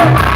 Yeah.